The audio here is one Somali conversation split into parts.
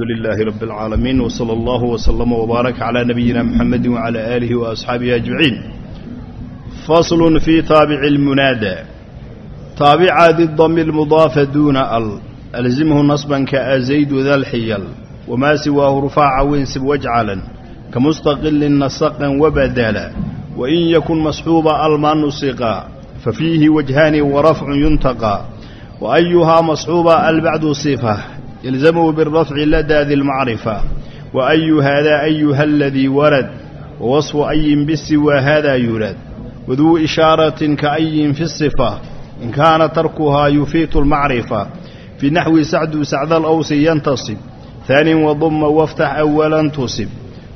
لله رب العالمين وصلى الله وسلم وبارك على نبينا محمد وعلى آله وأصحابه أجمعين فصل في تابع المنادى تابع ذي الضم المضاف دون ال ألزمه نصبا كأزيد ذا الحيل وما سواه رفاع وانسب واجعلا كمستقل نسقا وبدلا وإن يكن مصحوب الما نسقا ففيه وجهان ورفع ينتقى وأيها مصحوب البعد صفة يلزمه بالرفع لدى ذي المعرفة وأي هذا أيها الذي ورد ووصف أي بالسوى هذا يرد وذو إشارة كأي في الصفة إن كان تركها يفيت المعرفة في نحو سعد سعد الأوس ينتصب ثاني وضم وافتح أولا تصب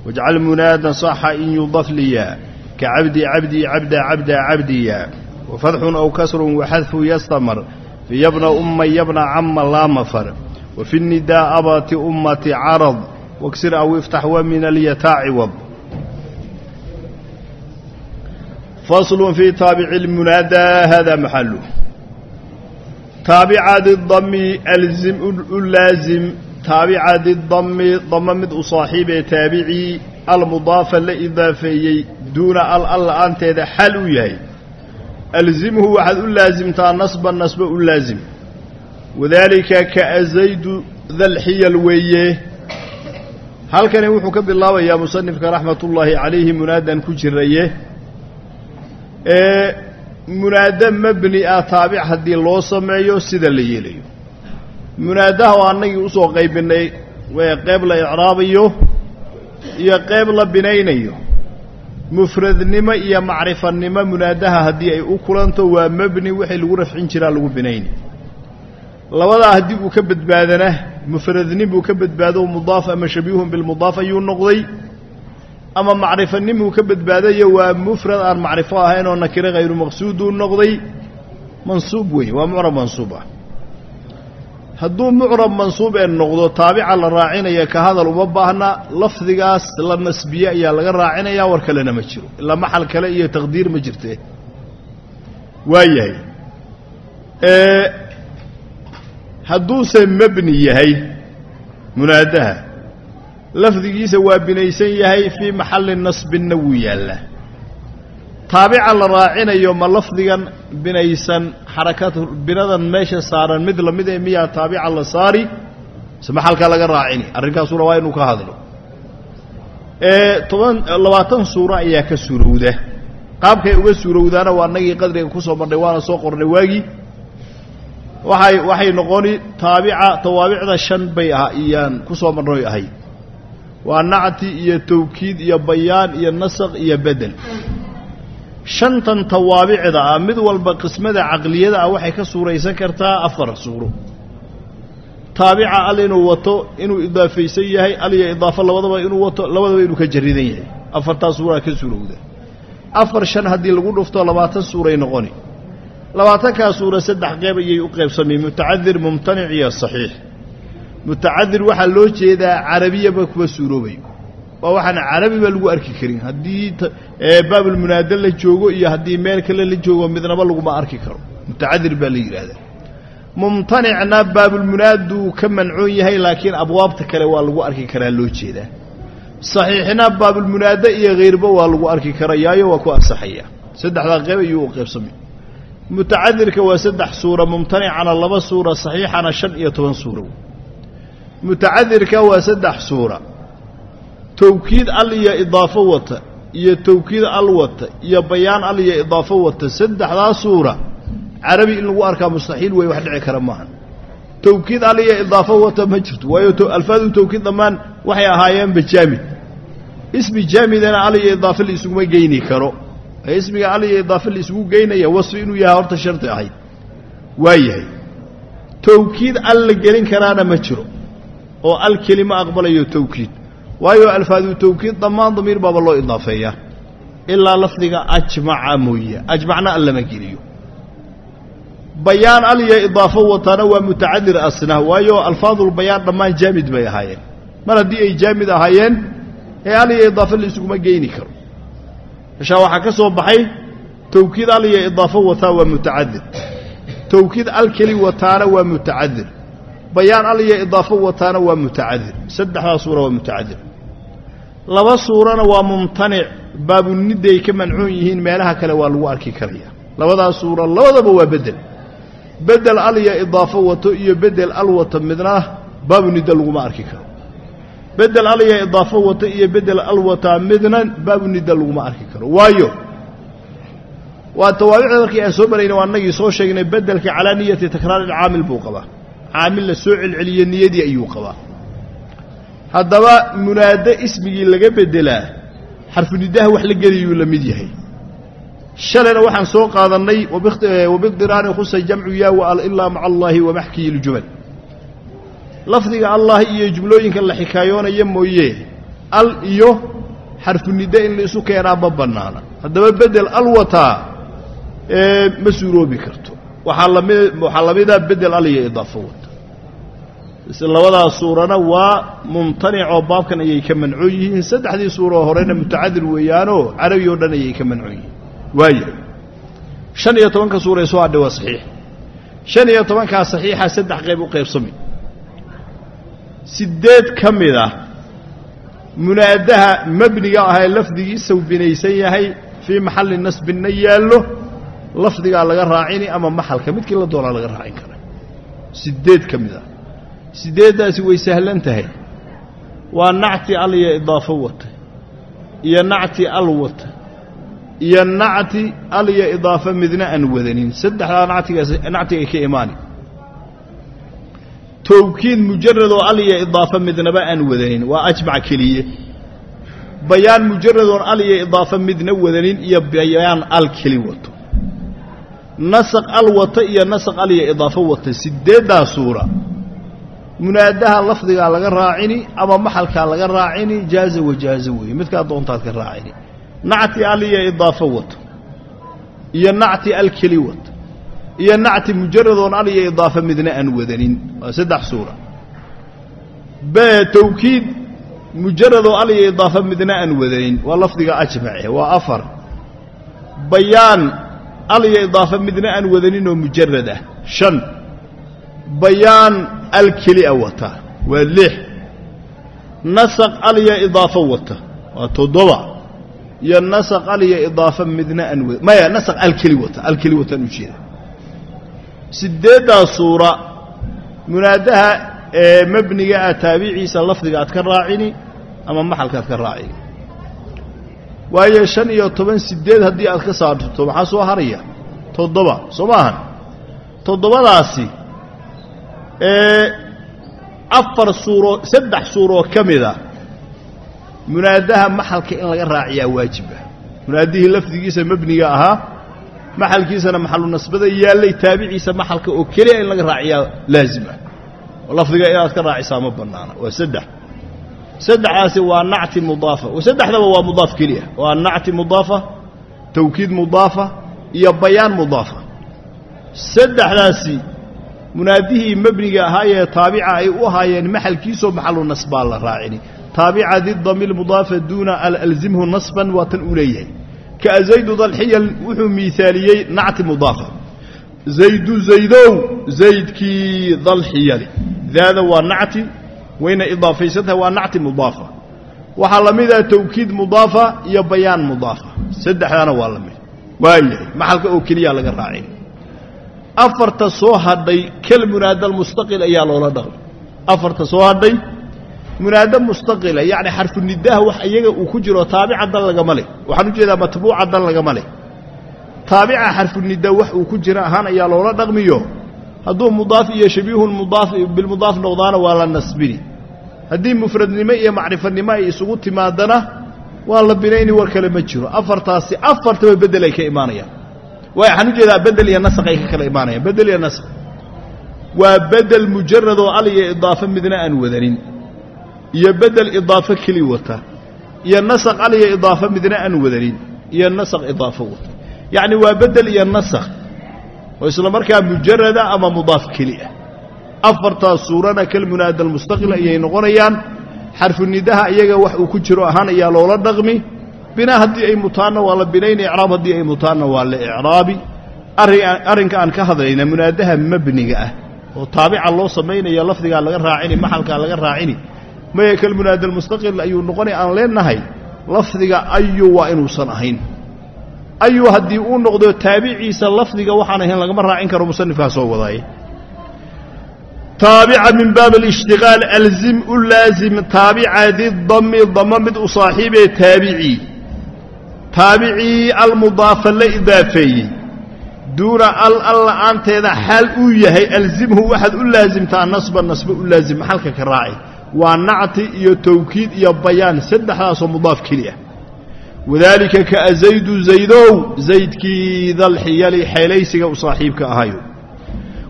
واجعل منادا صح إن يضف ليا كعبدي عبدي عبدا عبدا عبديا وفتح أو كسر وحذف يستمر في يبنى أم يبنى عم لا مفر وفي النداء أبات أمة عرض واكسر أو افتح ومن اليتاع عوض فصل في تابع المنادى هذا محله تابع ذي الضم الزم اللازم تابع ذي الضم ضم مد صاحب تابعي المضاف لإضافي دون ال أنت إذا حل يهي ألزمه واحد اللازم تا نصب النصب اللازم وذلك كأزيد wadaalika kaazaydu dalxiyal weeye. Halkani wuxuu ka bilaabayaa musanifka raxmat ullaahi calayhi munaadan ku jiraye. Ee munaado mabni ah taabic haddii loo sameeyo sida la yeelayo. Munaadaha oo annagii u soo qaybinay w qeyb la icraabayo iyo qeyb la binaynayo. Mufradnimo iyo macrifanimo munaadaha haddii ay u kulanto waa mabni wixii lagu rafcin jiraa lagu binaynayo labadaa haddii uu ka badbaadana mufradnim buu ka badbaado mudaaf ama shabiihun bilmudaaf ayuu noqday. Ama macrifanimuu ka badbaadayo waa mufrad aan macrifo ahayn oo nakiro hayru maqsuuduu noqday. Mansuub wey waa mucrab mansuub ah. Hadduu mucrab mansuub ee noqdo taabica la raacinaya ka hadal uma baahna lafdigaas la nasbiye ayaa laga raacinaya war kalena ma jiro. Ilaa maxal kale iyo taqdiir ma jirte. Waayahay hadduuse mebni yahay munaadaha. Lafdigiisa waa binaysan yahay fii maxalli nasbinna wuu yaallaa taabica la raacinayo ma lafdigan binaysan xarakad binadan meesha saaran mid la mid ee miyaa taabica la saari se maxalkaa laga raacini? Arrinkaasuna waa inuu ka hadlo. Toban labaatan suuro ayaa ka suurowda. Qaabkay uga suurowdaana waa annagii qadriga ku soo marnay waana soo qornay waagii waay waxay noqoni taabica tawaabicda shan bay ah iyaan ku soo marnoy ahay. Waa nacti iyo tawkiid iyo bayaan iyo nasaq iyo bedel. Shantan tawaabicda ah mid walba qismada caqliyada ah waxay ka suuraysan kartaa afar suuro. Taabica al inuu wato inuu idaafaysan yahay al iyo idaafo labadaba inuu wato labadaba inuu ka jaridan yahay. Afartaa suuraa ka suurowda. Afar shan haddii lagu dhufto labaatan suuray noqoni labaatankaa suura saddex qeyb ayay u qaybsamay mutacadir mumtanic iyo saxiix. Mutacadir waxaa loo jeedaa carabiyaba kuma suuroobayo waa waxaan carabiba lagu arki karin. Haddii baabulmunaada la joogo iyo haddii meel kale la joogo midnaba laguma arki karo. Mutacadir baa la yidhaahdaa. Mumtanicna baabulmunaaduu ka mancoon yahay laakiin abwaabta kale waa lagu arki karaa loo jeedaa. Saxiixna baabulmunaada iyo hayrba waa lagu arki karayaayo waa ku ansaxaya. Saddexdaa qeyb ayuu u qaybsamay mutacadirka waa saddex suura mumtanicana laba suura saxiixana shan iyo toban suura mutacadirka waa saddex suura tawkiid al iyo idaafo wata iyo tawkiid al wata iyo bayaan al iyo idaafo wata saddexdaa suura carabi in lagu arkaa mustaxiil wey wax dhici kara maaha tawkiid al iyo idaafo wata ma jirto waayo alfaadu tawkiid dhammaan waxay ahaayeenba jaamid ismi jaamidana al iyo idaafe la isuguma geyni karo ismiga al iyo idaafe geynaya wasfi inuu yahay horta shardi ahayd. Waa yahay. Al la gelin karaana ma jiro. Oo al kelima aqbalayo tawkiid. Waayo alfaadu tawkiid dhammaan damiir baaba loo idaafeeyaa ilaa lafdiga ajmaca mooye. Ajmacna al lama geliyo. Bayaan al iyo idaafo wataana waa mutacadir asna. Waayo alfaadulbayaan dhammaan jaamid bay ahaayeen. Mar haddii ay jaamid ahaayeen ee al iyo idaafo la geyni karo meshaa waxaa ka soo baxay tawkiid al iyo idaafo wataa waa mutacadir tawkiid al keli wataana waa mutacadir bayaan al iyo idaafo wataana waa mutacadir saddexdaa suura waa mutacadir laba suurana waa mumtanic baabuniday ka mancuun yihiin meelaha kale waa lagu arki karaya labadaa suura labadaba waa bedel bedel al iyo idaafo wato iyo bedel al wato midna baabunida laguma arki karo bedel al iyo idaafo wato iyo bedel al wataa midna baabunida laguma arki karo. Waayo waa tawaabicda markii aan soo marayna waa annagii soo sheegnay bedelka calaa niyati takraari caamil buu qabaa. Caamil la soo celceliye niyadii ayuu qabaa. Haddaba munaade ismigii laga bedelaa xarfunidaha wax la geliyuu la mid yahay. Shalayna waxaan soo qaadannay wabiqdiraani khusa jamcu yaa wa al ilaa maca allaahi wamaxkiyi ljumal lafdiga allah iyo jumlooyinka la xikaayoonaya mooye al iyo xarfunida in la isu keenaa ma bannaana. Haddaba bedel al wataa ma suuroobi karto. Waxaa lami waxaa lamida bedel al iyo idaafo wata. Labadaa suurana waa mumtanicoo baabkan ayay ka mancoon yihiin. Saddexdii suura oo horena mutacadir weeyaanoo carabi oo dhan ayay ka mancoon yihiin. Waayahay shan iyo tobanka suuree soo hadhay waa saxiix. Shan iyo tobankaa saxiixa saddex qayb u qaybsami siddeed ka mid ah. Munaadaha mabniga ahee lafdigiisa binaysan yahay fii maxalli nasbinna yaallo lafdigaa laga raacini ama maxalka midkii la doonaa laga raacin kara. Siddeed ka mid ah. Siddeeddaasi way sahlan tahay. Waa nacti al iyo idaafo wata iyo nacti al wata iyo nacti al iyo idaafo midna aan wadanin. Saddexdaa nactigaas nactigay ka imaani towkiid mujaradoo al iyo idaafo midnaba aan wadanin waa ajmac keliye bayaan mujaradoon al iyo idaafo midna wadanin iyo bayaan al keli wato nasaq al wata iyo nasaq al iyo idaafo wata siddeeddaa suura munaadaha lafdigaa laga raacini ama maxalkaa laga raacini jaaza wajaaza weeye midkaa doontaad ka raacini nacti al iyo idaafo wato iyo nacti al keli wato iyo nacti mujaradoon al iyo idaafo midna aan wadanin. Waa saddex suura. B towkiid mujaradoo al iyo idaafo midna aan wadanin. Waa lafdiga ajmace. Waa afar. Bayaan al iyo idaafo midna aan wadaninoo mujarad ah. Shan. Bayaan al kelia wata. Waa lix. Nasaq al iyo idaafo wata. Waa toddoba. Iyo nasaq al iyo idaafo midna aan maya nasaq alkeli wata. Alkeli wataan u siddeeddaa suura munaadaha ee mabniga ah taabiciisa lafdiga aad ka raacini ama maxalkaad ka raacini. Waayo shan iyo toban siddeed haddii aad ka saarto maxaa soo haraya? Toddoba soo maahan toddobadaasi ee afar suuro saddex suuroo ka mida munaadaha maxalka in laga raaciyaa waajiba munaadihii lafdigiisa mabniga ahaa maxalkiisana maxalu nasbada yaallay taabiciisa maxalka oo keliya in laga raaciyaa laazima. Oo lafdiga inaad ka raacisaa ma bannaana. Waa saddex. Saddexdaasi waa nacti mudaafa. Saddexdaba waa mudaaf keliya. Waa nacti mudaafa tawkiid mudaafa iyo bayaan mudaafa. Saddexdaasi munaadihii mebniga ahaayee taabica ay u ahaayeen maxalkiisoo maxalu nasbaa la raacini. Taabica didami lmudaafa duuna alalzimhu nasban waa tan uu leeyahay ka zaydu dalxiyal wuxuu miaaliyey nacti mudaafa zaydu zaydow zaydkii dalxiyali daada waa nacti wayna idaafaysantahay waa nacti mudaafa waxaa la mida tawkiid mudaafa iyo bayaan mudaafa. Saddexdaana waa la mid. Waayahay maxalka oo keliya laga raacin. Afarta soo hadhay kal munaada ayaa loola dhaqmay afarta soo hadhay munaado mustaqila yacni xarfunidaha wax iyaga uu ku jiro taabica dan lagama leh. Waxaan u jeedaa matbuuca dan lagama leh. Taabica xarfunida wax uu ku jira ahaan ayaa loola dhaqmiyo. Hadduu mudaaf iyo shabiihu mudaaf bilmudaaf noqdaana waa la nasbini. Haddii mufradnimo iyo macrifanimo ay isugu timaadana waa la binayni war kale ma jiro. Afartaasi afartaba bedel ay ka imaanayaan. Waxaan u jeedaa bedel iyo nasaq ay ka kala imaanayaan. Bedel iyo nasaq waa bedel mujaradoo al iyo idaafo midna aan wadanin iyo bedel idaafo keli wata iyo nasaq al iyo idaafo midna aan wadanin iyo nasaq idaafo wata. Yacni waa bedel iyo nasaq oo isla markaa mujarada ama mudaaf keli ah. Afartaas suurana kalmunaada almustaqil ayay noqonayaan. Xarfunidaha iyaga wax uu ku jiro ahaan ayaa loola dhaqmi. Binaa haddii ay mutaanna waa la binayni icraab haddii ay mutaanna waa la icraabi. Arrinka aan ka hadlayna munaadaha mabniga ah oo taabica loo samaynaya lafdigaa laga raacini maxalkaa laga raacini maya kalmunaada almustaqil ayuu noqonay aan leenahay lafdiga ayu waa inuusan ahayn. Ayu haddii uu noqdo taabiciisa lafdiga waxaan ahayn lagama raacin karo musanifkaa soo wadaaye. Taabica min baab alishtiqaal alzim u laazim taabica didami dama mid u saaxiibee taabicii taabicii almudaafa la idaafeeyey. Duuna al al la'aanteeda xaal uu yahay alzimhu waxaad u laasimtaa nasba nasba u laazim maxalka ka raaci waa nacti iyo tawkiid iyo bayaan saddexdaasoo mudaaf keli ah wadaalika kaa zaydu zaydow zaydkii dalxiyali xeelaysiga u saaxiibka ahayo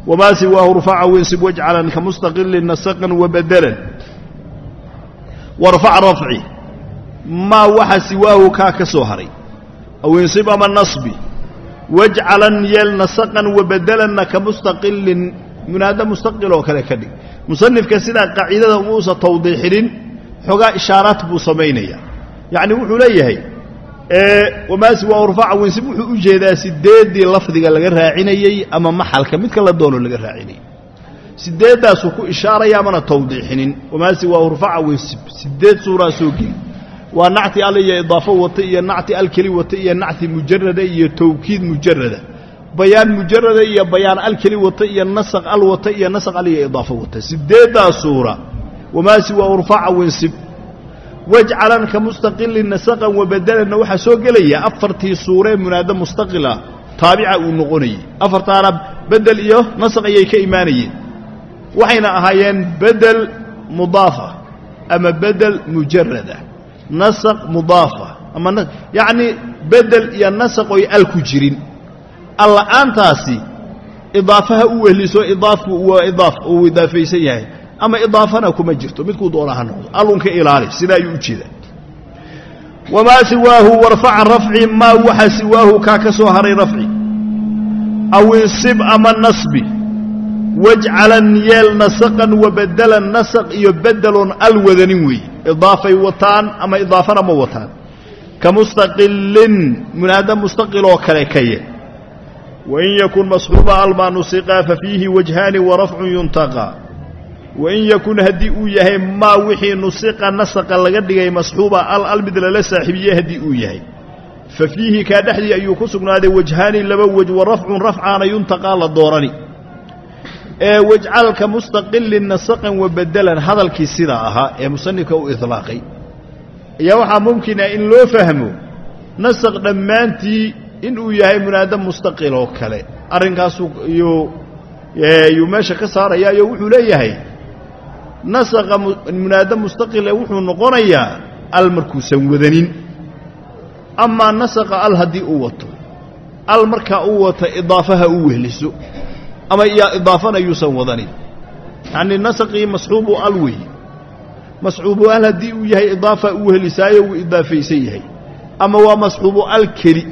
wamaa siwaahu rfaca winsib wajcalan ka mustaqilin nasaqan wabadalan warfac rafci maa waxa siwaahu kaa ka soo haray. Aw insib ama nasbi wajcalan yeel nasaqan wabadalanna ka mustaqilin munaada mustaqil oo kale ka dhig musanifka sidaa qaaciidada umuusa tawdiixinin xoogaa ishaaraad buu samaynaya. Yacni wuxuu leeyahay wamaa siwaahu rfaca winsib wuxuu u jeedaa sideeddii lafdiga laga raacinayey ama maxalka midka la doono laga raacinayey. Sideeddaasuu ku ishaaraya amana tawdiixinin wamaa siwaahu rfaca winsib sideed suuraa geli. Waa nacti al iyo idaafo wata iyo nacti alkeli wata iyo nacti mujarada iyo tawkiid mujarada bayaan mujarada iyo bayaan alkeli wata iyo nasaq al wata iyo nasaq al iyo idaafo wata. Sideeddaa suura wamaa siwaahu rfaca winsib. Wajcalan ka mustaqilin nasaqan wabadalanna waxaa soo gelaya afartii suuree munaado mustaqila taabica uu noqonayey afartaana bedel iyo nasaq ayay ka imaanayeen. Waxayna ahaayeen bedel mudaafa ama bedel mujarada nasaq mudaafa ama yacni bedel iyo nasaq oy al ku jirin alla'aantaasi idaafaha u wehliso idaafku waa idaaf uu idaafaysan yahay ama idaafana kuma jirto midkuu doona ha noqdo alunka ilaali sidaa ayuu u jeedaa. Wamaa siwaahu warfaca rafci maa waxa siwaahu kaa ka soo haray rafci. Aw insib ama nasbi wajcalan yeel nasaqan wabadalan nasaq iyo bedelon al wadanin weeye idaafay wataan ama idaafana ma wataan. Ka mustaqilin munaada mustaqiloo kale ka ye wain yakun masxuuba almaa nusiqaa fafiihi wajhaani warafcun yuntaqaa wain yakun haddii uu yahay maa wixii nusiqa nasaqa laga dhigay masxuuba al al mid lala saaxiibiye haddii uu yahay fa fiihi kaa dhexdii ayuu ku sugnaaday wajhaani laba wej wa rafcun rafcaana yuntaqaa la doorani ee wajcalka mustaqilin nasaqan wa bedelan hadalkii sidaa ahaa ee musanifka u ilaaqay ayaa waxaa mumkina in loo fahmo nasaq dhammaantii inuu yahay munaado mustaqil oo kale. Arrinkaasuu yuu meesha ka saarayaayo wuxuu leeyahay. Nasaqa munaado mustaqile wuxuu noqonayaa al markuusan wadanin. Amaa nasaqa al haddii uu wato al markaa uu wata idaafaha u wehliso ama yaa idaafana yuusan wadanin. Yacnii nasaqii masxuubu al weeye masxuubu al haddii uu yahay idaafa u wehlisaayo wuu idaafaysan yahay. Ama waa masxuubu al keli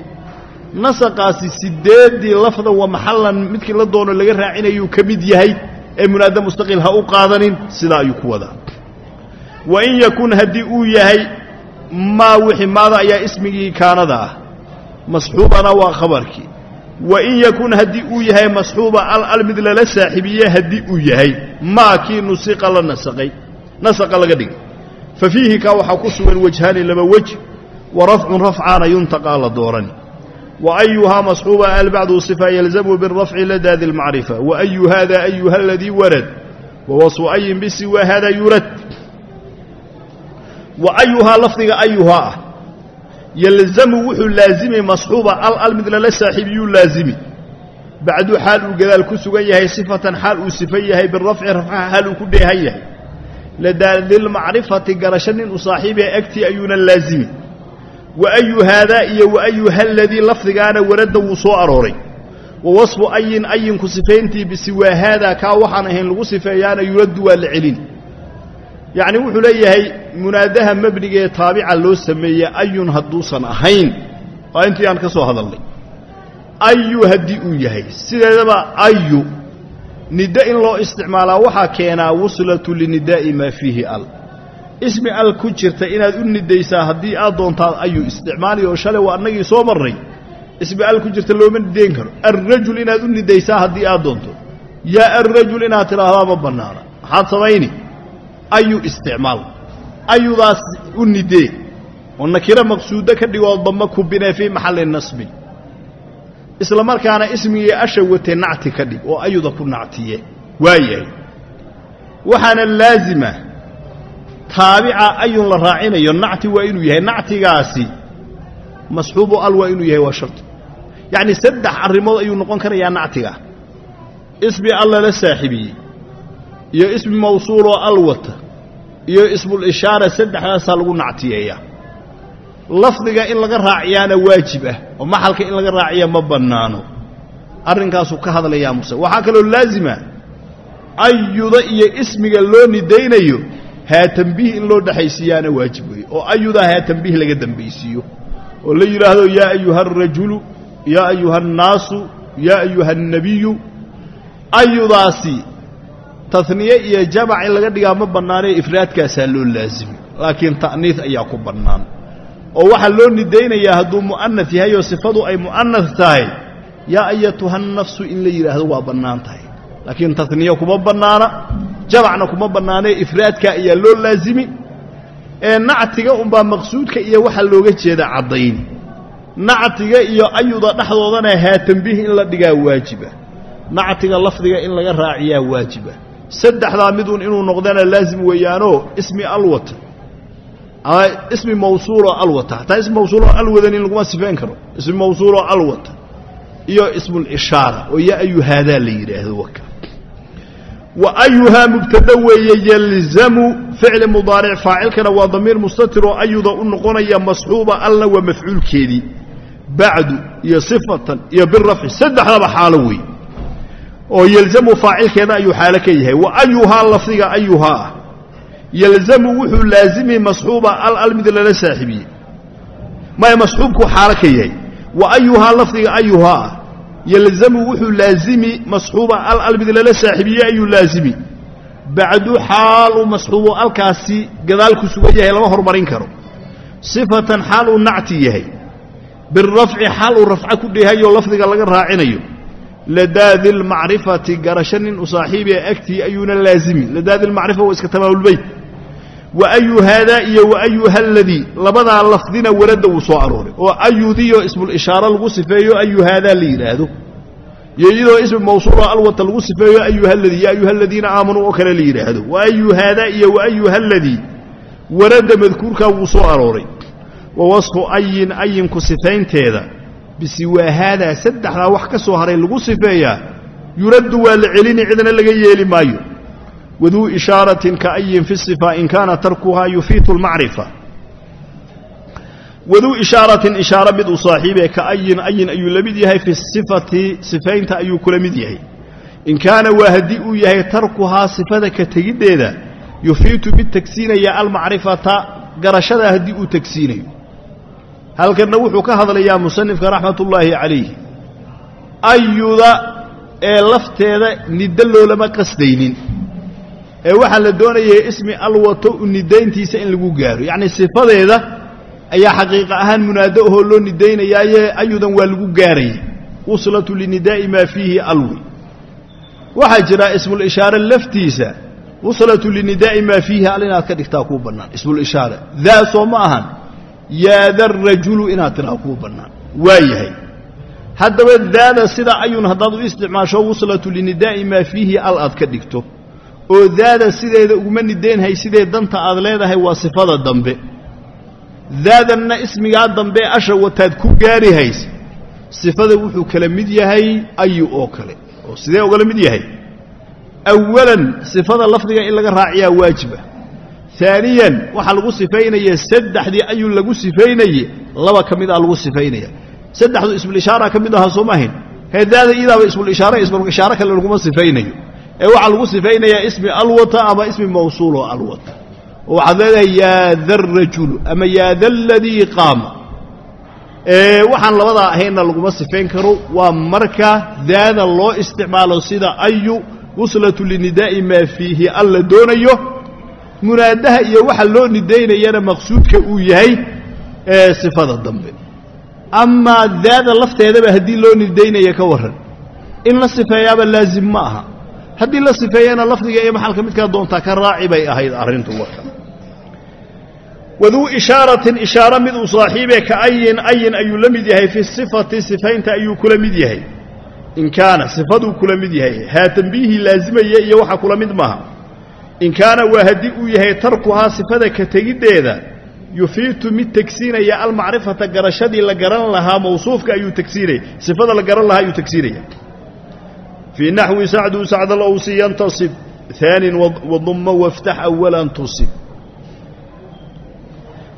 nasaqaasi sideeddii lafdan wa maxallan midkii la doono laga raacinayuu ka mid yahay ee munaada mustaqil ha u qaadanin sidaa ayuu ku wadaa. Wa in yakun haddii uu yahay maa wixii maada ayaa ismigii kaanada ah. Masxuubana waa khabarkii. Wa in yakun haddii uu yahay masxuuba al al mid lala saaxiibiye haddii uu yahay maa kii nusiqa la nasaqay nasaqa laga dhigay. Fa fiihi kaa waxaa ku sugan wajhaani laba wej wa rafcun rafcaana yuntaqaa la doorani وأyهa مصحوبة البعد صفة يلزم بالرفع لدى ذي المعرفة وأي هذا أيها الذي ورد ووصف أي بسوى هذا يرد وأyهa لفdiga أyهa يلزم wuxuu laazimi مصحوبة al mid lala saaxiibiyuu laazimi baعdu xaal uu gadaal ku sugan yahay صفaةan xaal uu sifan yahay biرafci rafcaha xaal uu ku dheehan yahay ladaa dilmacrifati garasho nin u saaxiibaya agtii ayuuna laazimi waayu haadaa iyo waayuha ladii lafdigaana waradda wuu soo arooray. Wa wasfu ayin ayinku sifayntii bisiwaa haadaa kaa waxaan ahayn lagu sifeeyaana yuraddu waa la celin. Yacni wuxuu leeyahay munaadaha mebnigee taabica loo sameeye ayun hadduusan ahayn. Waa intii aan ka soo hadalnay. Ayu haddii uu yahay. Sideedaba ayu. Niddo in loo isticmaalaa waxaa keenaa wuslatu linidaa'i maa fiihi al ismi al ku jirta inaad u nidaysaa haddii aad doontaad ayuu isticmaali oo shalay waa annagii soo marray. Ismi al ku jirta looma nidayn karo. Alrajul inaad u nidaysaa haddii aad doonto. Yaa arajul inaad tidhaahdaa ma bannaana. Maxaad samayni? Ayu isticmaal ayudaas u nidee. Oo nakiro maqsuudo ka dhigoo damba kubinee fii maxalli nasbin isla markaana ismigii asha watee nacti ka dhig oo ayuda ku nactiye. Waayahay. Waxaana laazima taabica ayun la raacinayo nacti waa inuu yahay nactigaasi masxuubu al waa inuu yahay waa sharti yacni saddex arrimood ayuu noqon karayaa nactiga. Ismi al lala saaxiibiyey iyo ismi mawsuuloo al wata iyo ismulishaara saddexdaasaa lagu nactiyeeyaa. Lafdiga in laga raaciyaana waajib ah oo maxalka in laga raaciya ma bannaano. Arrinkaasuu ka hadlayaa muse waxaa kaloo laazima ayuda iyo ismiga loo nidaynayo haatanbiih in loo dhexaysiiyaana waajib weeye. Oo ayudaa haatanbiih laga dambaysiiyo. Oo la yidhaahdo yaa ayuha arajulu yaa ayuha annaasu yaa ayuha annebiyu ayudaasi taniye iyo jamac in laga dhigaa ma bannaanee ifraadkaasaa loo laazimi. Laakiin ta'niis ayaa ku bannaan. Oo waxaa loo nidaynayaa hadduu mu'anaf yahay oo sifadu ay mu'anaf tahay yaa ayatuha nafsu in la yidhaahdo waa bannaan tahay. Laakiin taniye kuma bannaana jamacna kuma bannaanee ifraadka ayaa loo laazimi. Ee nactiga unbaa maqsuudka iyo waxaa looga jeeda caddayn. Nactiga iyo ayuda dhexdoodana haatanbiih in la dhigaa waajiba. Nactiga lafdiga in laga raaciyaa waajiba. Saddexdaa midun inuu noqdana laazim weeyaanoo ismi alwata ama ismi mawsuuloo alwata hataa ismi mawsuuloo alwadan in laguma sifayn karo. Ismi mawsuuloo alwata iyo ismulishaara oo yaa ayuhaadaa la yidhaahdo waka ayuhaa mubtada weeye yalzamu ficli mudaaric faacilkana waa damiir mustatir oo ayuda u noqonaya masxuuba alna waa mafcuulkeedii. Bacdu iyo sifatan iyo birafci saddexdaba xaalo wey oo yelzamu faacilkeeda ayuu xaalo ka yahay. Wa ayuhaa lafdiga ayuhaa ah. Yelzamu wuxuu laazimi masxuuba al al mid lala saaxiibiyey maya masxuubkuu xaalo ka yahay. Wa ayuhaa lafdiga ayuhaa yelzamu wuxuu laazimi masxuuba al al mid lala saaxiibiyey ayuu laazimi. Bacdu xaaluu masxuubu alkaasi gadaal ku sugan yahay lama hormarin karo. Sifatan xaal uu nacti yahay. Birafci xaal uu rafco ku dhehayoo lafdiga laga raacinayo. Ladaadi lmacrifati garasho nin u saaxiibee agtii ayuuna laazimi. Ladaadi lmacrifa waa iska tamaamulbeyt wa ayu haadaa iyo wa ayuha aladii labadaa lafdina waradda wuu soo arooray. Oo ayudiyo ismulishaaro lagu sifeeyo ayu haadaa la yidhaahdo iyo iyadoo ismi mawsuuloo alwata lagu sifeeyo ayuha aladii ya ayuha aladiina aamanuu oo kale la yidhaahdo wa ayu haadaa iyo wa ayuha aladii waradda madkuurkaa wuu soo arooray. Wa wasfu ayin ayinku sifaynteeda bisiwaa haadaa saddexdaa wax ka soo haray lagu sifeeyaa. Yuraddu waa la celini cidna laga yeeli maayo waduu ishaaratin ka ayin fi sifa in kaana tarkuhaa yufiitu lmacrifa waduu ishaaratin ishaaro mid u saaxiibee ka ayin ayuu la mid yahay fi sifati sifaynta ayuu kula mid yahay. In kaana waa haddii uu yahay tarkuhaa sifada ka tegiddeeda yufiitu mid tegsiinaya almacrifata garashada haddii uu tegsiinayo halkanna wuxuu ka hadlayaa musanifka raxmatullaahi calayhi ayuda ee lafteeda niddo loolama qasdaynin ee waxaa la doonayay ismi alwato nidayntiisa in lagu gaaro yacnii sifadeeda ayaa xaqiiqa ahaan munaado ahoo loo nidaynayaaye ayudan waa lagu gaarayay wuslatu linidaa'i maa fiihi alwi. Waxaa jira ismulishaare laftiisa wuslatu linidaa'i maa fiihi al inaad ka dhigtaa kuu bannaan. Ismulishaare daa soo ma ahan. Yaada rajulu inaad tidhaha kuu bannaan. Waa yahay. Haddaba daada sida ayun haddaad u isticmaasho wuslatu linidaa'i maa fiihi al aad ka dhigto oo daada sideeda uguma nidaynhay sidee danta aad leedahay waa sifada dambe. Daadanna ismigaa dambe asha wataad ku gaari hayse sifada wuxuu kala mid yahay ayu oo kale oo sidee ugala mid yahay? Awalan sifada lafdiga in laga raaciyaa waajiba. Aaniyan waxaa lagu sifaynaya saddexdii ayuu lagu sifaynaye laba ka mid a lagu sifaynaya. Saddexdu ismulishaara ka mid ahaa sooma ahayn heedaada iidaaba ismulishaare ismulishaare kale laguma sifaynayo ee waxaa lagu sifaynayaa ismi alwata ama ismi mawsuuloo alwata. Oo waxaad leedahay yaada rajulu ama yaada aladii qaama. Waxaan labadaa ahaynna laguma sifayn karo. Waa marka daada loo isticmaalo sida ayu wuslatu linidaa'i maa fiihi alla doonayo. Munaadaha iyo waxa loo nidaynayana maqsuudka uu yahay sifada dambe. Amaa daada lafteedaba haddii loo nidaynaya ka warran. In la sifeeyaaba laazim ma aha haddii la sifeeyana lafdiga iyo maxalka midkaa doontaa ka raaci bay ahayd arrintu warka. Waduu ishaaratin ishaaro mid uu saaxiibe ka ayin ayin ayuu la mid yahay fi sifati sifaynta ayuu kula mid yahay. In kaana sifaduu kula mid yahay. Haa tambiihii laazimaya iyo waxa kula mid maaha. In kaana waa haddii uu yahay tarkuhaa sifada ka tegiddeeda yufiitu mid tegsiinaya almacrifata garashadii la garan lahaa mawsuufka ayuu tegsiinaya. Sifada la garan lahaa ayuu tegsiinaya fii naxwi sacdu sacd alawsi yantasib aanin wadumma waftax awalan tusib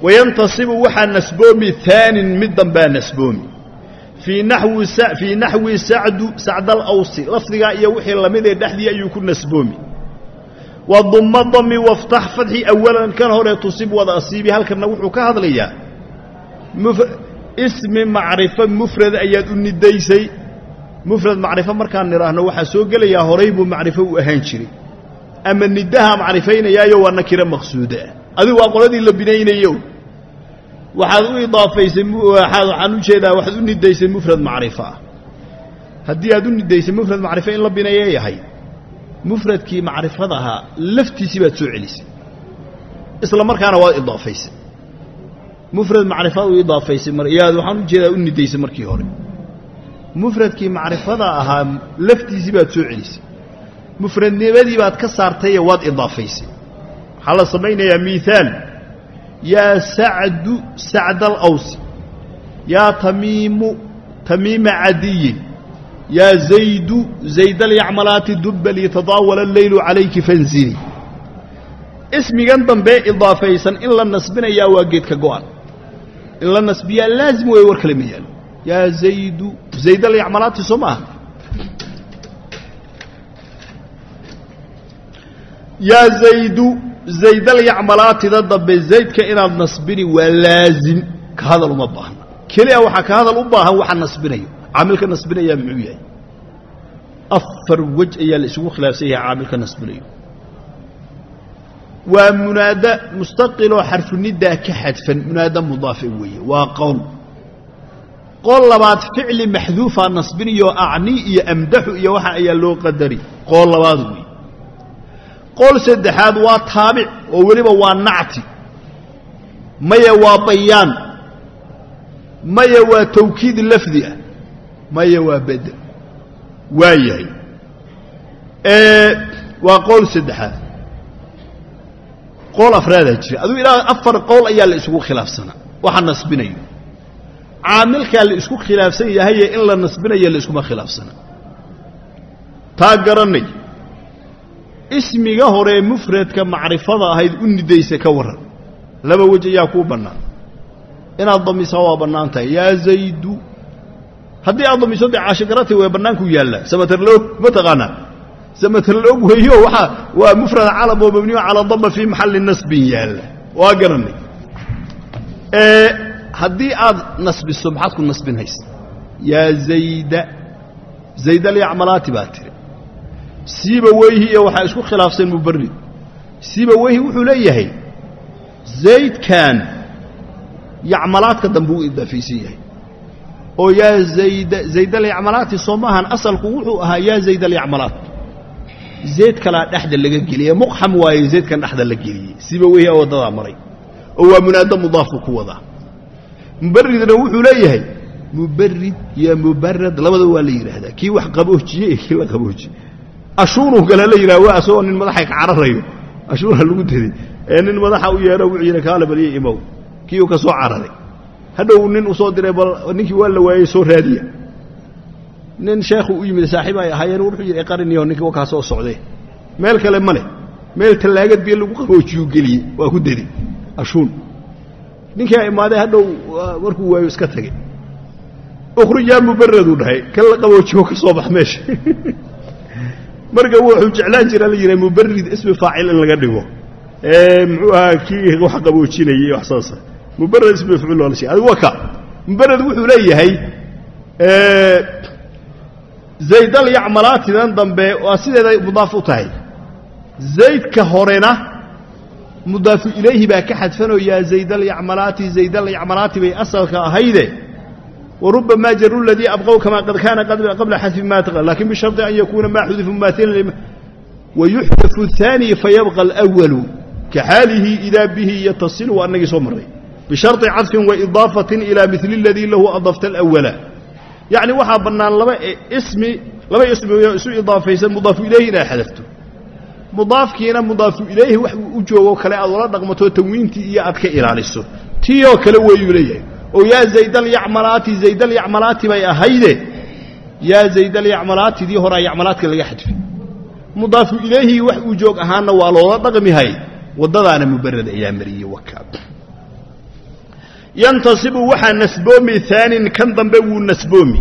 wayantasibu waxaa nasboomi aanin mid dambaa nasboomi fii naxwi sacdu sacd alawsi lafdigaa iyo wixii lamidee dhexdii ayuu ku nasboomi wadumma dami waftax fadxi awalan kan hore tusib wada asiibi halkanna wuxuu ka hadlayaa ismi macrifo mufrad ayaad u nidaysay mufrad macrifo markaan nidhaahno waxaa soo gelayaa horay buu macrifo u ahaan jiray. Ama nidaha macrifaynayaayo waa nakiro maqsuudaa adigu waa la binaynayo waxaad u idaafaysay waxaan u waxaad u nidaysay mufrad macrifo haddii aad u nidaysay mufrad macrifo in la binayo yahay mufradkii macrifada ahaa laftiisii baad soo celisay. Isla markaana waad idaafaysay mufrad macrifada u idaafaysay yaad waxaan u u nidaysay markii hore mufradkii macrifada ahaa laftiisii baad soo celisay. Mufradnimadii baad ka saartaye waad idaafaysay. Waxaa la samaynayaa miihaal yaa sacdu sacda alawsi yaa tamiimu tamiima cadiyin. Yaa zaydu zayd alyacmalaati dubba litadaawala alleylu calayki fanzili. Ismigan dambe idaafaysan in la nasbinayaa waa geedka go'an. In la nasbiyaa laazim weeye war kale ma yaalo yaa zaydu zayd alyacmalaati soo maaha yaa zaydu zayd alyacmalaatida dambe zaydka inaad nasbini waa laazim. Ka hadal uma baahna keliya waxaa ka hadal u baahan waxa nasbinayo. Caamilka nasbinayaa muxuu yahay? Afar wej ayaa la isugu khilaafsan yahay caamilka nasbinayo. Waa munaada mustaqiloo xarfunidaa ka xadfan. Munaada mudaafe weeye. Waa qowl qol labaad ficli maxduufaa nasbinayo acni iyo amdaxu iyo waxa ayaa loo qadari. Qool labaad weeye qol saddexaad waa taabic oo weliba waa nacti. Maya waa bayaan. Maya waa tawkiid lafdi ah. Maya waa bedel. Waa yahay. Waa qowl saddexaad. Qool afraadaa jira. Aduu ilaa afar qowl ayaa la isugu khilaafsanaa waxa nasbinayo caamilkaa la isku khilaafsan yahaye in la nasbinayo la iskuma khilaafsana. Taa garanay ismiga horee mufradka macrifada ahayd u nidaysa ka warran. Laba wej ayaa kuu bannaan. Inaad damisaa waa bannaan tahay. Yaa zaydu haddii aad damiso dee caashigaratay waa bannaankuu yaallaa samatarloog ma taqaanaa? Samatarloog weeyo waaa waa mufrad calam oo mabniyo calaa dama fii maxalli nasbin yaalla. Waa garanay haddii aad nasbiso maxaad ku nasbinhaysa yaa zayda. Zayd alyacmalaati baa tiri. Siiba weyhi iyo waxaa isku khilaafsan mubarid siiba weyhi wuxuu leeyahay zaydkan yacmalaadka dambe u idaafaysan yahay. Oo yaa zayda zayd alyacmalaati soo maahan asalku wuxuu ahaa yaa zayd alyacmalaat. Zayd kalaa dhexda laga geliyey muqxam waaye zaydkan dhexda la geliyey. Siiba weyhi a waddadaa maray. Oo waa munaado mudaafku ku wadaa mubaridna wuxuu leeyahay mubarid iyo mubarad labada waa la yidhaahdaa kii wax qaboojiye iyo kii la qaboojiye. Ashuunu kale la yidhaha waa asagoo nin madaxa cararayo. Ashuuna lagu daday ee nin madaxa u yeedho wuxuu yidhi kaala baliya imow. Kii uu ka soo cararay. Hadhow nin u diray bal ninkii waa la waayey soo raadiya. Nin sheekhu u yimid saaxiib ay ahaayeen. Wuxuu yidhi qariniyo ninkii wakaa soo socdee meel kale ma leh. Meel tallaagad biyo lagu qaboojiyuu geliyey waa ku dadi ashuun ninkii a imaadee hadhow markuu waayo iska tagay ukhruj yaa mubaraduu dhahay kan la qaboojiyo ka soo bax meesha. Marka wuxuu jeclaan jira la yidhaha mubarid ismi faacil in laga dhigo. Muxuu ahaa kii wax qaboojinayay wax saasa mubarad ismi mafcuul loola shay adigu waa ka. Mubarad wuxuu leeyahay zaydal yacmalaatidan dambe waa sideeday mudaaf u tahay. Zaydka horena mudaafu ilayhi baa ka xadfanoyaa zaydalcmalaati zaydalcmalaati bay asalka ahayde. Warubamaa jaru ladii abqow kamaa qad kaana qabla xadfi maa taqal laakiin bishardi an yakuuna maa xudifu mumaailan wayuxdafu aani fayabqa alwalu kaxaalihi idaa bihi yatasilu waa anagii soo marray. Bisharطi cadfin waidaafatin ilaa mili اladii lahu adafta alwala yacni waxaa bannaan laba ismi laba ismi isu idaafaysan mudaafu ilayhi xadafto mudaafkiina mudaafu ilayhi wax u joogo kale aad ula dhaqmato tanwiintii iyo aad ka ilaaliso. Tii oo kale weeyuu leeyahay. Oo yaa zaydalyacmalaati zaydalyacmalaati bay ahayde. Yaa zaydalyacmalaati dii horaa yacmalaadka laga xadfay mudaafu ilayhi wax uu joog ahaanna waa loola dhaqmihay waddadaana mubarad ayaa mariyey wakaab. Yantasibu waxaa nasboomi aanin kan dambe wuu nasboomi.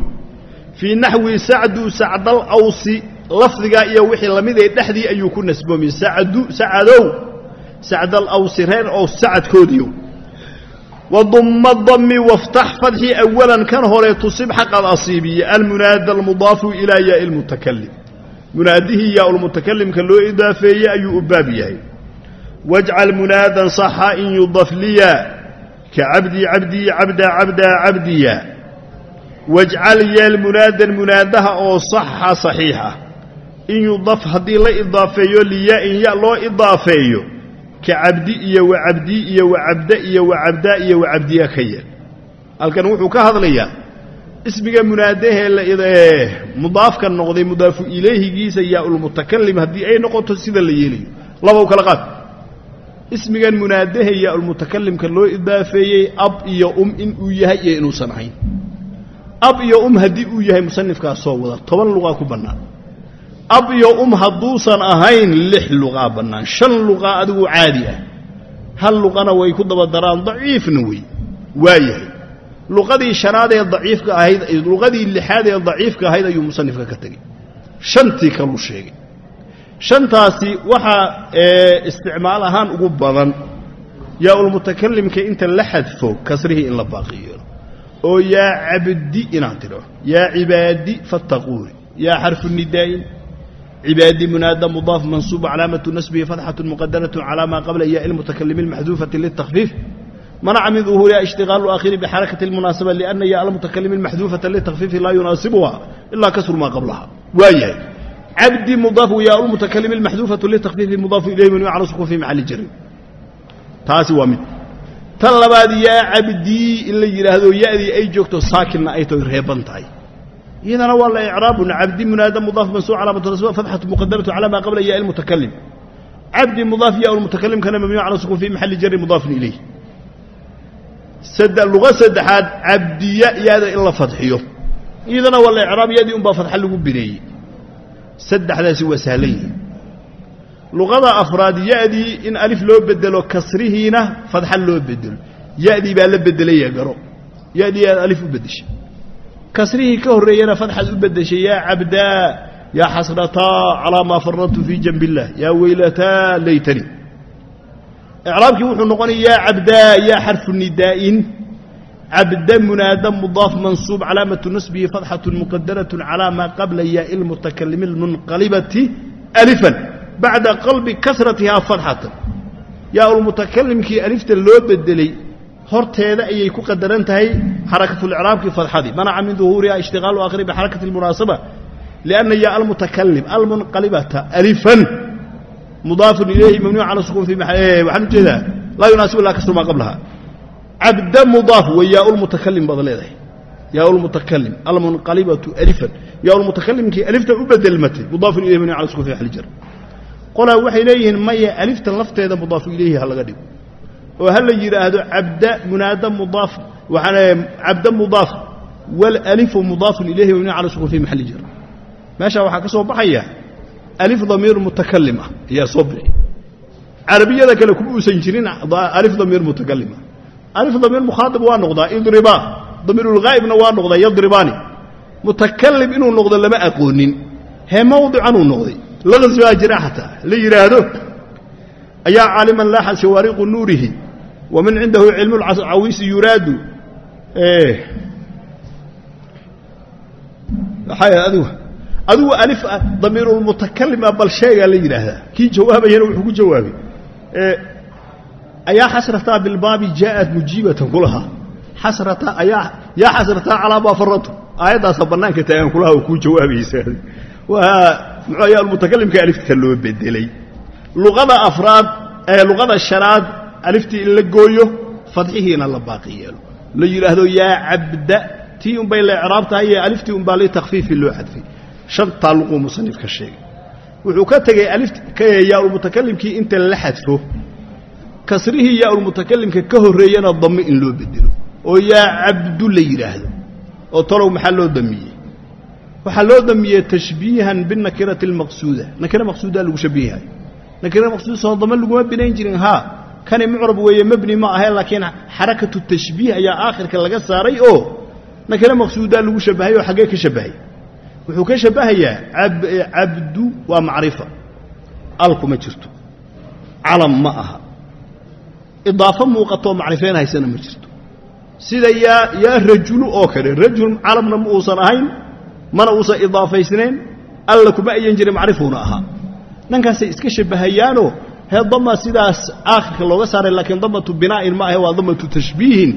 Fii naxwi sacdu sacdal awsi lafdigaa iyo wixii la mid ee dhexdii ayuu ku nasboomi sacadow sacdal awsi reer oo sacadkoodiiyo wadumma dami waftax fadxi awalan kan hore tusib xaqad asiibiye. Almunaada almudaafu ilaa yaai lmutakalim munaadihii yaa lmutakalimka loo idaafeeyey ayuu u baab yahay. Wajcal munaadan saxa in yudaf liya ka cabdii cabdii cabdaa cabdaa cabdiya. Wajcal yeel munaadan munaadaha oo saxa saxiix ah in yudaf haddii la idaafeeyo liyaa-in ya loo idaafeeyo ka cabdi iyo wa cabdii iyo wa cabda iyo wa cabdaa iyo wa cabdiya ka yeel halkan wuxuu ka hadlayaa ismiga munaadahee mudaafka noqday mudaafu ilayhigiisa yaa ulmutakalim haddii ay noqoto sida la yeelayo. Laba u kala qaad. Ismigan munaadaha yaa ulmutakalimka loo idaafeeyey ab iyo um inuu yahay iyo inuusan ahayn. Ab iyo um haddii uu yahay musanifkaas soo wada toban luqaa ku bannaan ab iyo um hadduusan ahayn lix luqaa bannaan shan luqaa adigu caadi ah. Hal luqana way ku daba daraan daciifna wey waa yahay. Luqadii shanaad ee daciifka ahayd luqadii lixaad ee daciifka ahayd ayuu musanifka ka tegey. Shantii kaluu sheegay. Shantaasi waxaa isticmaal ahaan ugu badan yaa ulmutakalimka inta la xadfo kasrihii in la baaqi yeelo oo yaa cabdi inaad tidho yaa cibaadi fattaquuni yaa xarfu nidaa'in cibaadi munaada mudaaf mansuub calaamatu nasbihi fatxatu muqadaratu calaa maa qabla yaa ilmutakalimi lmaxduufati litakfiif manaca min duhuuriha ishtigaalu aakhiri bixarakati lmunaasaba lianna yaa almutakalimi lmaxduufata litakfiifi laa yunaasibuha ilaa kasru maa qablaha waa yahay cabdi mudaaf yaa lmutakalimi lmaxduufatu litakfiifi mudaafu ilayhi manu cala sukun fi maxalli jarin taasi waa mid tan labaad yaa cabdii in la yidhaahdo ya'dii ay joogto saakinna ay tahay reeban tahay iyadana waa la icraabuna cabdi munaada mudaaf mansuuc calaamatu fatxatu muqadaratu calaa maa qabla yaa ilmutakalim cabdi mudaaf yaa lmutakalimkana mamnuuc cala sukun fi maxalli jarin mudaafin ilayh luqa saddexaad cabdiya yaada in la fadxiyo. Iyadana waa la icraab yadii unbaa fadxa lagu bineeyey. Saddexdaasi waa sahlan yihiin. Luqada afraad ya'dii in alif loo bedelo kasrihiina fadxa loo bedelo ya'dii baa la bedelaya garo. Ya'dii aad alif u beddeshay kasrihii ka horreeyana fadxaad u beddeshay yaa cabdaa yaa xasrataa calaa maa faradtu fii janbi illah yaa weylataa laytani. Icraabkii wuxuu noqonaya yaa cabdaa yaa xarfu nidaa'in cabda munaada mudaaf mansuub calaamatu nasbihi fatxatu muqadaratun calaa maa qabla yaai lmutakalimi lmunqalibati alifan bacda qalbi kasratihaa fatxatan yaa ulmutakalimkii alifta loo bedelay horteeda ayay ku qadaran tahay xarakatulicraabkii fadxadii. Manaca min duhuuriha ishtigaalu aakhiri bixarakati lmunaasaba lianna yaa almutakalim almunqalibata alifan. Mudaafun ilayhi mamnuuc cala sukun fi waxaan u jeedaa laa yunaasibu ilaa kasru qablaha cabda mudaaf wa yaa lmutakalim baad leedahay. Yaa lmutakalim almunqalibatu alifan. Yaa lmutakalimkii alifta u bedelmatay mudaafun ilayhi mamnuuc cala sukun fi maxalli jar. Qolaa waxay leeyihiin maya aliftan lafteeda mudaafu ilayhi ha laga dhigo oo ha la yidhaahdo cabda munaada mudaaf waxaan cabda mudaaf walalifu mudaafun ilayhi mamnuuc cala sukun fi maxalli jar meeshaa waxaa ka soo baxaya alif damiir mutakalim ah ayaa soo bixi. Carabiyada kale kuma uusan jirin alif damiir mutakalim ah. Alif damiir mukhaatab waa noqdaa idribaa damiirulghaa'ibna waa noqdaa yadribaani. Mutakalim inuu noqdo lama aqoonin hee mawdicanuu noqday. Laqsi baa jira xataa la yidhaahdo ayaa caaliman laaxa shawaariqu nuurihi wa min cindahu cilmu lcawiisi yuraadu. Maxaa adigu adigu alif damiirulmutakalima bal sheegaa la yidhaahdaa. Kii jawaabayana wuxuu ku jawaabay. Ayaa xasrataa bilbaabi jaa'at mujiibatan kulahaa xasrataa ayaa yaa xasrataa calaa maa faratu aayaddaasaa bannaanka taagan kulaha oo kuu jawaabaysa waa muxuu yaa almutakalimka alifta loo bedelay. Luqada afraad ee luqada shanaad aliftii in la gooyo fadxihiina la baaqi yeelo. La yidhaahdo yaa cabda tii unbay la icraab tahay ee aliftii unbaa litakfiifi loo xadfay shantaa luquu musanifka sheegay. Wuxuu ka tegey yaaulmutakalimkii inta la xadfo. Kasrihii yaaulmutakalimka ka horreeyana dame in loo bedelo oo yaa cabdu la yidhaahdo. Oo talow maxaa loo damiyey waxaa loo damiyey tashbiihan binakirati almaqsuuda nakira maqsuudaa lagu shabihayo nakira maqsuud soo dame laguma binayn jirin haa kani mucrab weeye mebni ma ahe laakiin xarakatu tashbiih ayaa aakhirka laga saaray oo nakira maqsuudaa lagu shabahay oo xaggee ka shabahay. Wuxuu ka shabahayaa cabdu waa macrifa. Alku ma jirto. Calam ma aha. Idaafo muuqatoo macrifeen haysana ma jirto. Sida yaa yaa rajulu oo kale rajul calamna ma uusan ahayn mana uusan idaafaysnayn alla kuma ayan jirin macrifuuna ahaa dhankaasay iska shabahayaanoo hee dama sidaas aakhirka looga saaray laakiin damatu binaa'in ma ahe waa damatu tashbiihin.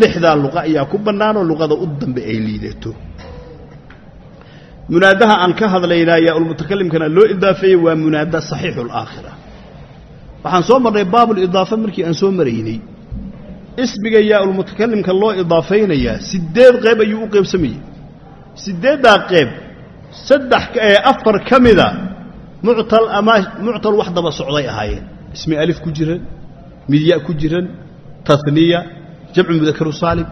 Lixdaa luqa ayaa ku bannaanoo luqada u dambe ay liidato. Munaadaha aan ka hadlaynaa yaa ulmutakalimkana loo idaafeeyey waa munaada saxiixu alaakhira waxaan soo marnay baabulidaafa markii aan soo maraynay. Ismiga yaa ulmutakalimka loo idaafaynayaa siddeed qayb ayuu u qaybsamayey siddeeddaa qayb saddex ee afar ka mida muctal ama muctal wax daba socday ahaayeen. Ismi alif ku jiran midya ku jiran taniya jamcu mudakaru saalim.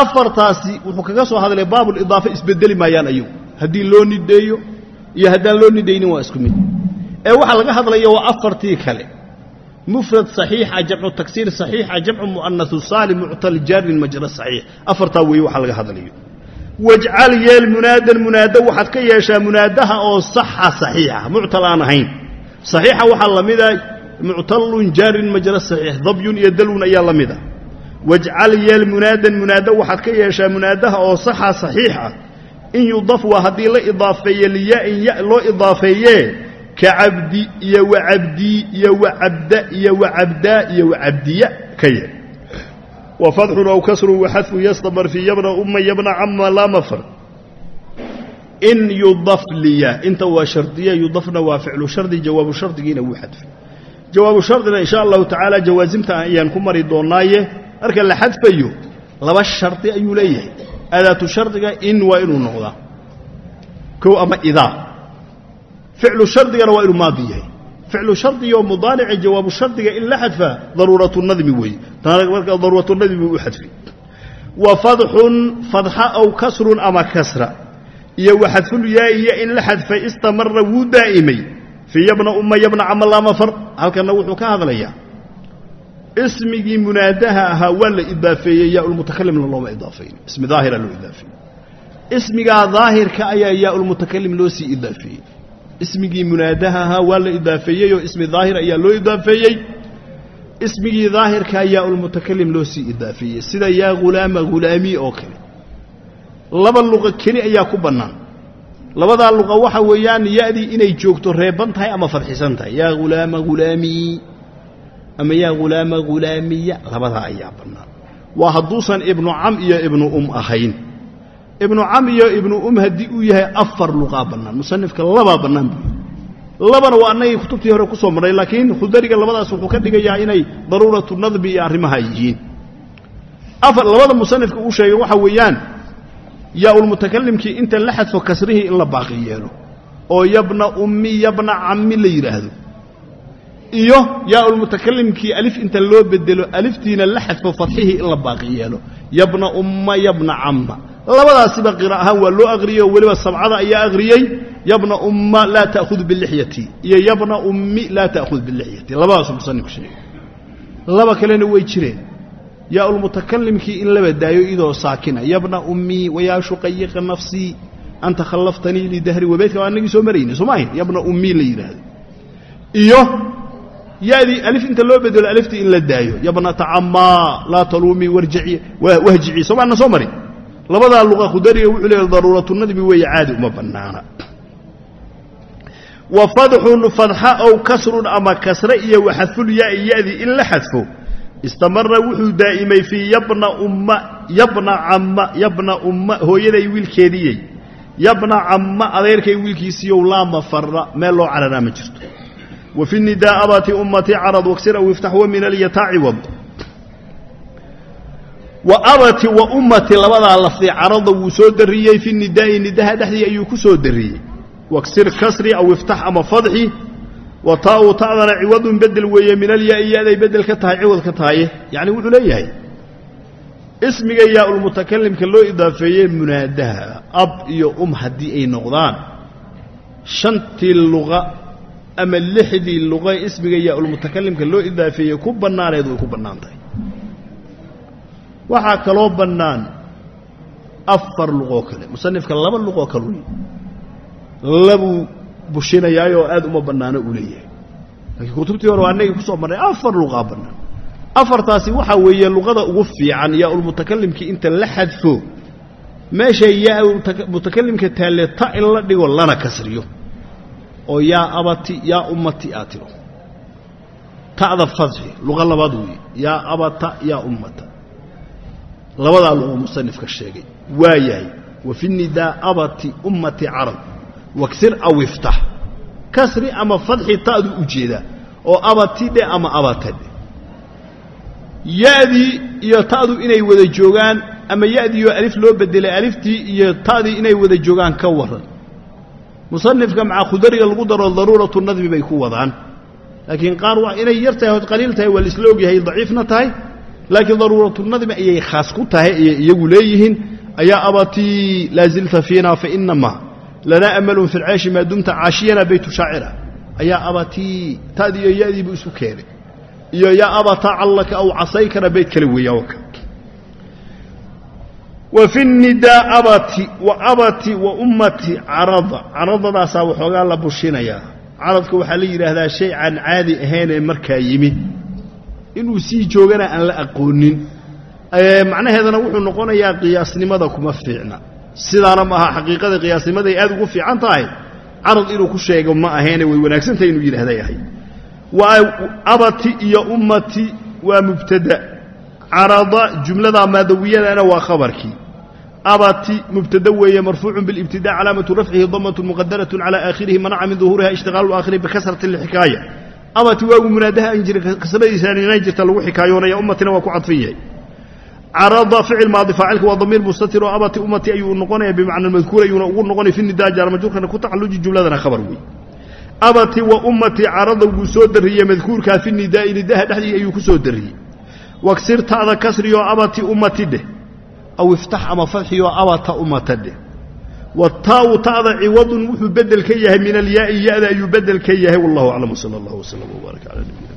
Afartaasi wuxuu kaga soo hadlay baabulidaafa isbedeli maayaan ayagu haddii loo nideeyo iyo haddaan loo nidaynin waa isku mid. Ee waxaa laga hadlaya waa afartii kale. Mufrad saxiixa jamcu tagsiir saxiixa jamcu mu'anasu saalim muctal jaarin majra saxiix. Afartaa weeye waxaa laga hadlayo wajcal yeel munaadan munaado waxaad ka yeeshaa munaadaha oo saxa saxiixa. Muctal aan ahayn. Saxiixa waxaa la mida muctalun jaarin majra saxiix dabyun iyo dalwun ayaa la mida. Wajcal yeel munaadan munaado waxaad ka yeeshaa munaadaha oo saxa saxiixa. In yudaf waa haddii la idaafeeye liyaa-in ya loo idaafeeyee ka cabdi iyo wacabdii iyo wacabda iyo wacabdaa iyo wacabdiya ka yeel fadxun aw kasrun waxadfu yastamar fii yabna umma yabna cama laa mafar. In yudaf liya inta waa shardiya yudafna waa ficlu shardi jawaabu shardigiina wuu xadfay jawaabu shardina insha allahu tacaala jawaasimta ayaan ku mari doonaaye marka la xadfayo laba shardi ayuu leeyahay. Adaatu shardiga in waa inuu noqdaa. Kow ama idaa. Ficlu shardigana waa ficlu shardigaoo mudaarici jawaabu shardiga in la xadfaa daruuratu nadmi weeye marka daruuratu nadmi buu u xadfay wa fadxun fadxa aw kasrun ama kasra iyo wa xadfulyaa iyo in la xadfay istamara wuu daa'imay fii yabna umma yabna camalaama far halkanna wuxuu ka hadlayaa ismigii munaadaha ahaa waa la idaafeeyey yaaulmutakalimna looma idaafeyn ismi daahira loo idaafeeyey ismigaa daahirka ayaa yaaulmutakalim loo sii idaafeeyey ismigii munaadaha ahaa waa la idaafeeyey oo ismi daahir ayaa loo idaafeeyey. Ismigii daahirka yaaulmutakalim loo sii idaafeeyey. Sida yaa hulaama hulaami oo kale. Laba luqa keli ayaa ku bannaan. Labadaa luqa waxa weeyaan ya-dii inay joogto reeban tahay ama fadxisan tahay. Yaa hulaama hulaami ama yaa hulaama hulaamiya labadaa ayaa bannaan. Waa hadduusan ibnu cam iyo ibnu um ahayn ibnu cam iyo ibnu um haddii uu yahay afar luqaa bannaan musanifka labaa bannaan buu labana waa annagii kutubtii hore ku marnay laakiin khudariga labadaas wuxuu ka dhigayaa inay daruuratu nadbi iyo arrimaha yihiin. Afar labada musanifka uu sheegay waxa weeyaan yaa-ulmutakalimkii inta la xadfo kasrihii in la baaqi yeelo oo yabna ummi yabna cammi la yidhaahdo iyo yaa-ulmutakalimkii alif inta loo bedelo aliftiina la xadfo fadxihii in la baaqi yeelo yabna umma yabna camma labadaasiba qira ahaan waa loo aqriyey oo weliba sabcada ayaa aqriyey yabna umma laa ta'khud bilixyati iyo yabna ummi laa ta'khud bilixyati labadaasuu musanifku sheegay. Laba kalena way jireen. Yaa-ulmutakalimkii in laba daayo idoo saakina yabna ummii wayaa shuqayiqa nafsii anta khallaftanii lidahri wabeedka waa annagii soo marayna soo maahayn? Yabna ummii la yidhaahdo. Iyo yadii alif inta loo bedelo aliftii in la daayo yabnata cammaa laa taluumii warjaci wahjicii soo maana soo mari labadaa luqa khudariga wuxuu leeyahay daruuratu nadmi weeye caadi uma bannaana. Wa fadxun fadxa ow kasrun ama kasre iyo waxadful yaai yadii in la xadfo istamara wuxuu daa'imay fii yabna umma yabna camma yabna umma hooyaday wiilkeediyey. Yabna camma adeerkay wiilkiisiiyow laa mafara meel loo cararaa ma jirto. Wa fi nidaa abati ummati carad waksir aw iftax wa min alyataa ciwad wa abati wa ummati labadaa lafdi carada wuu soo dariyey fi nidaa'i nidaha dhexdii ayuu ku soo dariyey waksir kasri aw iftax ama fadxi. Wa taau ta'dana ciwadun bedel weeye min alyaai yaday bedel ka tahay ciwad ka tahaye yacni wuxuu leeyahay ismiga yaa-ulmutakalimka loo idaafeeyey munaadaha ab iyo um haddii ay noqdaan. Shantii luqa ama lixdii luqa ismiga yaa-ulmutakalimka loo idaafeeyey ku bannaaneed way ku bannaan tahay waxaa kaloo bannaan afar luqoo kale. Musanifka laba luqoo kale wey labuu bushinayaayoo aad uma bannaano uu leeyahay. Laakiin kutubtii hore annagii ku soo marnay afar luqaa bannaan. Afartaasi waxaa weeye luqada ugu fiican yaa-ulmutakalimkii inta la xadfo meeshay yaa-ulmutakalimka taalle ta in la dhigo lana kasriyo. Oo yaa abati yaa ummati aad tiro. Ta'da fadxi luqa labaad weeye. Yaa abata yaa ummata labadaa luqo musanifka sheegay. Waa yahay wa fi nidaa abati ummati carab waksir aw iftax kasri ama fadxi ta'du u jeedaa oo abati dhe ama abata dhe. Ya-dii iyo ta'du inay wada joogaan ama ya-diioo alif loo bedelay aliftii iyo ta'dii inay wada joogaan ka waran musanifka maca khudariga lagu daro daruuratu nadmi bay ku wadaan. Laakiin qaar waa inay yar tahay ood qaliil tahay waa laisla ogyahay daciifna tahay laakiin daruuratu nadmi ayay khaas ku tahay ayay iyagu leeyihiin ayaa abatii laa zilta fiina fa inama lanaa amalun fi lceeshi maa dumta caashiyana baytu shaacira. Ayaa abatii ta'dii iyo ya-diibu isu keenay. Iyo yaa abata callaka aw casaykana bayd kale waka wa fi nidaa abati wa abati wa ummati carada. Caradadaasaa waxoogaa la bushinayaa. Caradka waxaa la yidhaahdaa shay aan caadi ahaynee markaa yimid inuu sii joogana aan la aqoonin macnaheedana wuxuu noqonayaa qiyaasnimada kuma fiicna. Sidaana ma aha xaqiiqada qiyaasnimaday aad ugu fiican tahay carad inuu ku sheego ma ahaene way wanaagsantahay inuu yidhahda yahay abati iyo ummati waa mubtada. Carada jumlada maadawiyadana waa khabarkii. Abati mubtada weeye marfuucun bilibtida calaamatu rafcihi damatun muqadaratun cala aakhirihi manaca min duhuuriha ishtiqaalu aakhiri bikasrati lxikaaya abati waagu munaadaha jira kasradiisa inay jirta lagu xikaayoonaya ummatina waa ku cadfan yahay. Carada ficil maadi faacilka waa damiir mustatir oo abati ummati ayuu noqonaya bimacna madkuur ayuuna ugu noqonaya fi nidaa jaarmajurkana ku tacaluji jumladana khabar wey abati wa ummati carada wuu soo dariyey madkuurkaa fi nidaa'i nidaha dhexdii ayuu ku soo dariyey waksir ta'da kasriyoo abati ummati dheh aw iftax ama fadxiyoo abata ummata dheh wataau ta'da ciwadun wuxuu bedel ka yahay min alyaa'i ya-da ayuu bedel ka yahay wallahu aclam wsala allah wslam wbaarak cala nabiyina